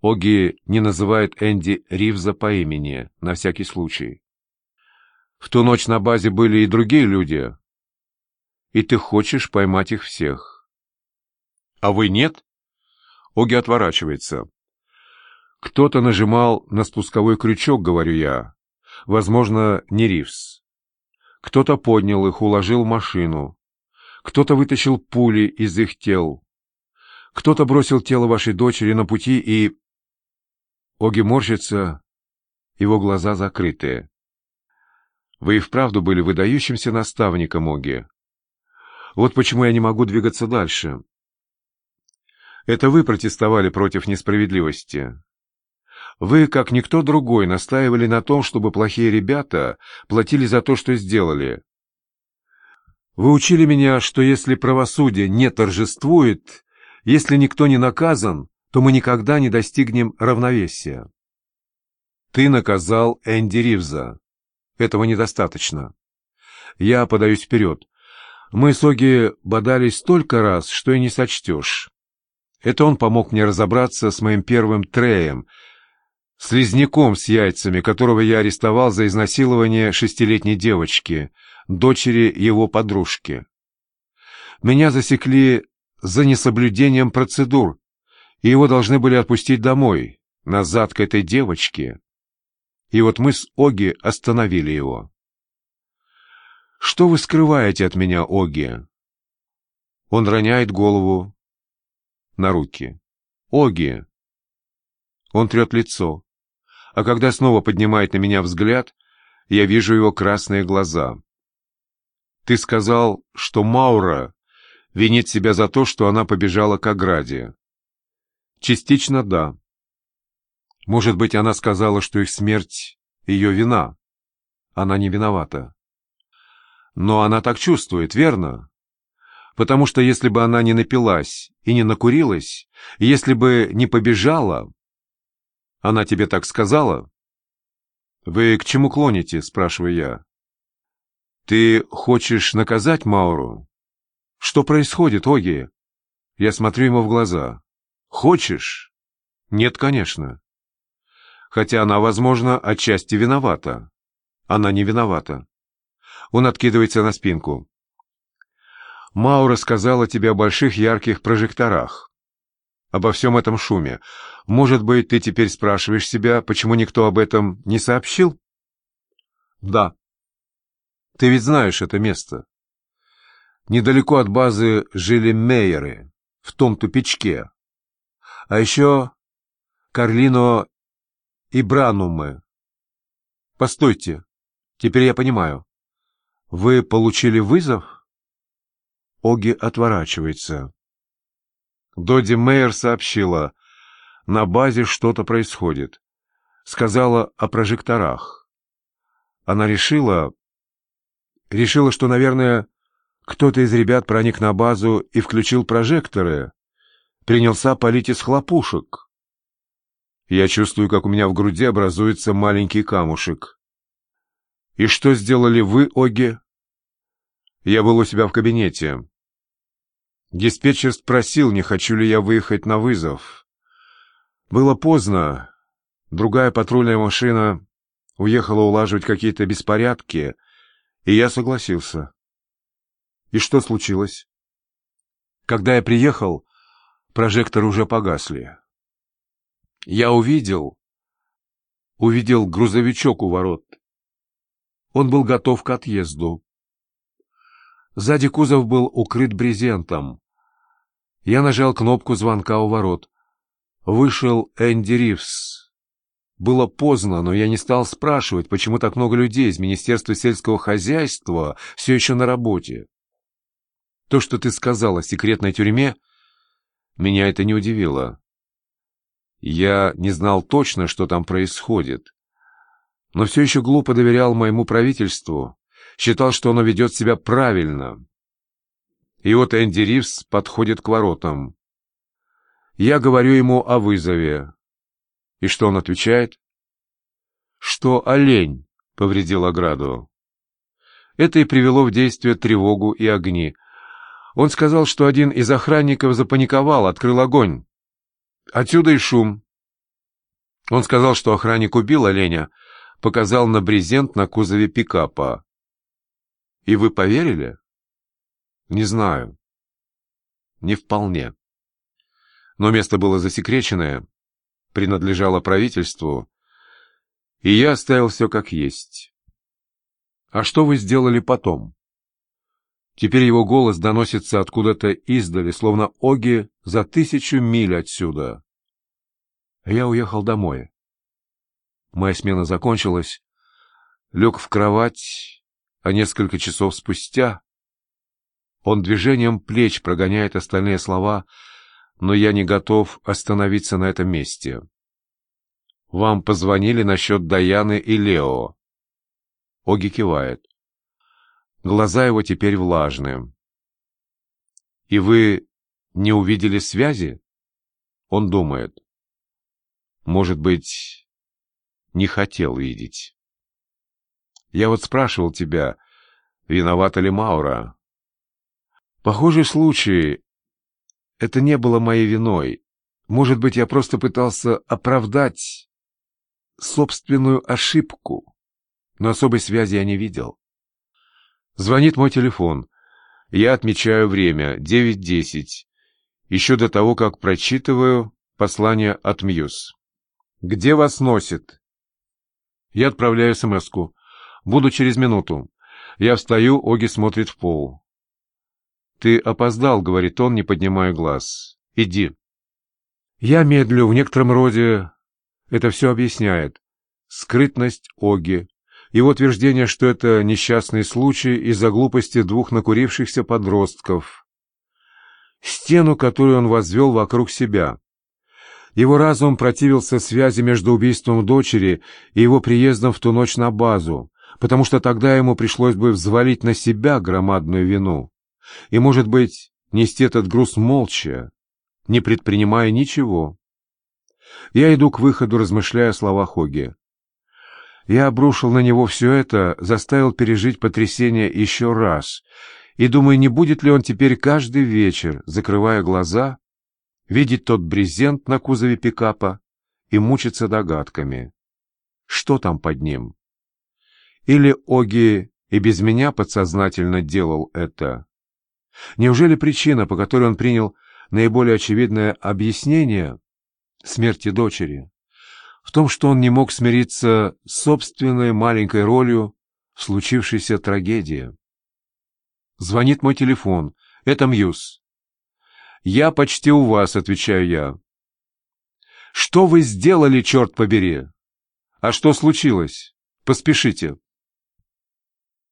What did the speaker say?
Оги не называет Энди Ривза по имени, на всякий случай. В ту ночь на базе были и другие люди. И ты хочешь поймать их всех. А вы нет? Оги отворачивается. Кто-то нажимал на спусковой крючок, говорю я. Возможно, не Ривз. Кто-то поднял их, уложил в машину. Кто-то вытащил пули из их тел. Кто-то бросил тело вашей дочери на пути и... Оги морщится, его глаза закрыты. Вы и вправду были выдающимся наставником, Оги. Вот почему я не могу двигаться дальше. Это вы протестовали против несправедливости. Вы, как никто другой, настаивали на том, чтобы плохие ребята платили за то, что сделали. Вы учили меня, что если правосудие не торжествует, если никто не наказан, то мы никогда не достигнем равновесия. Ты наказал Энди Ривза. Этого недостаточно. Я подаюсь вперед. Мы с Оги бодались столько раз, что и не сочтешь. Это он помог мне разобраться с моим первым треем, слизняком с яйцами, которого я арестовал за изнасилование шестилетней девочки, дочери его подружки. Меня засекли за несоблюдением процедур, и его должны были отпустить домой, назад к этой девочке. И вот мы с Оги остановили его. «Что вы скрываете от меня, Оги?» Он роняет голову на руки. «Оги!» Он трет лицо, а когда снова поднимает на меня взгляд, я вижу его красные глаза. «Ты сказал, что Маура винит себя за то, что она побежала к ограде. Частично да. Может быть, она сказала, что их смерть — ее вина. Она не виновата. Но она так чувствует, верно? Потому что если бы она не напилась и не накурилась, если бы не побежала... Она тебе так сказала? «Вы к чему клоните?» — спрашиваю я. «Ты хочешь наказать Мауру?» «Что происходит, Оги?» Я смотрю ему в глаза. Хочешь? Нет, конечно. Хотя она, возможно, отчасти виновата. Она не виновата. Он откидывается на спинку. Маура сказала тебе о больших ярких прожекторах. Обо всем этом шуме. Может быть, ты теперь спрашиваешь себя, почему никто об этом не сообщил? Да. Ты ведь знаешь это место. Недалеко от базы жили Мейеры, в том тупичке, а еще Карлино и Бранумы. Постойте, теперь я понимаю. Вы получили вызов? Оги отворачивается. Доди Мейер сообщила, на базе что-то происходит. Сказала о прожекторах. Она решила... Решила, что, наверное, кто-то из ребят проник на базу и включил прожекторы, принялся палить из хлопушек. Я чувствую, как у меня в груди образуется маленький камушек. «И что сделали вы, Оги?» Я был у себя в кабинете. Диспетчер спросил, не хочу ли я выехать на вызов. Было поздно. Другая патрульная машина уехала улаживать какие-то беспорядки, и я согласился. И что случилось? Когда я приехал, Прожекторы уже погасли. Я увидел... Увидел грузовичок у ворот. Он был готов к отъезду. Сзади кузов был укрыт брезентом. Я нажал кнопку звонка у ворот. Вышел Энди Ривз. Было поздно, но я не стал спрашивать, почему так много людей из Министерства сельского хозяйства все еще на работе. То, что ты сказал о секретной тюрьме, меня это не удивило. Я не знал точно, что там происходит, но все еще глупо доверял моему правительству, считал, что оно ведет себя правильно. И вот Энди Ривз подходит к воротам. Я говорю ему о вызове. И что он отвечает? Что олень повредил ограду. Это и привело в действие тревогу и огни — он сказал, что один из охранников запаниковал, открыл огонь. Отсюда и шум. Он сказал, что охранник убил оленя, показал на брезент на кузове пикапа. И вы поверили? Не знаю. Не вполне. Но место было засекреченное, принадлежало правительству, и я оставил все как есть. А что вы сделали потом? Теперь его голос доносится откуда-то издали, словно Оги за тысячу миль отсюда. Я уехал домой. Моя смена закончилась, лег в кровать, а несколько часов спустя он движением плеч прогоняет остальные слова, но я не готов остановиться на этом месте. Вам позвонили насчет Даяны и Лео. Оги кивает. Глаза его теперь влажные. И вы не увидели связи? Он думает. Может быть, не хотел видеть. Я вот спрашивал тебя, виновата ли Маура. Похожий случай. Это не было моей виной. Может быть, я просто пытался оправдать собственную ошибку, но особой связи я не видел. Звонит мой телефон. Я отмечаю время — 9.10. Еще до того, как прочитываю послание от Мьюз. «Где вас носит?» Я отправляю смс -ку. «Буду через минуту». Я встаю, Оги смотрит в пол. «Ты опоздал», — говорит он, не поднимая глаз. «Иди». Я медлю, в некотором роде это все объясняет. Скрытность Оги, его утверждение, что это несчастный случай из-за глупости двух накурившихся подростков. Стену, которую он возвел вокруг себя. Его разум противился связи между убийством дочери и его приездом в ту ночь на базу, потому что тогда ему пришлось бы взвалить на себя громадную вину. И, может быть, нести этот груз молча, не предпринимая ничего. Я иду к выходу, размышляя о словах Хоги. Я обрушил на него все это, заставил пережить потрясение еще раз, и думаю, не будет ли он теперь каждый вечер, закрывая глаза, видеть тот брезент на кузове пикапа и мучиться догадками. Что там под ним? Или Оги и без меня подсознательно делал это? Неужели причина, по которой он принял наиболее очевидное объяснение смерти дочери, в том, что он не мог смириться с собственной маленькой ролью в случившейся трагедии? Звонит мой телефон. Это Мьюз. «Я почти у вас», — отвечаю я. «Что вы сделали, черт побери?» «А что случилось? Поспешите».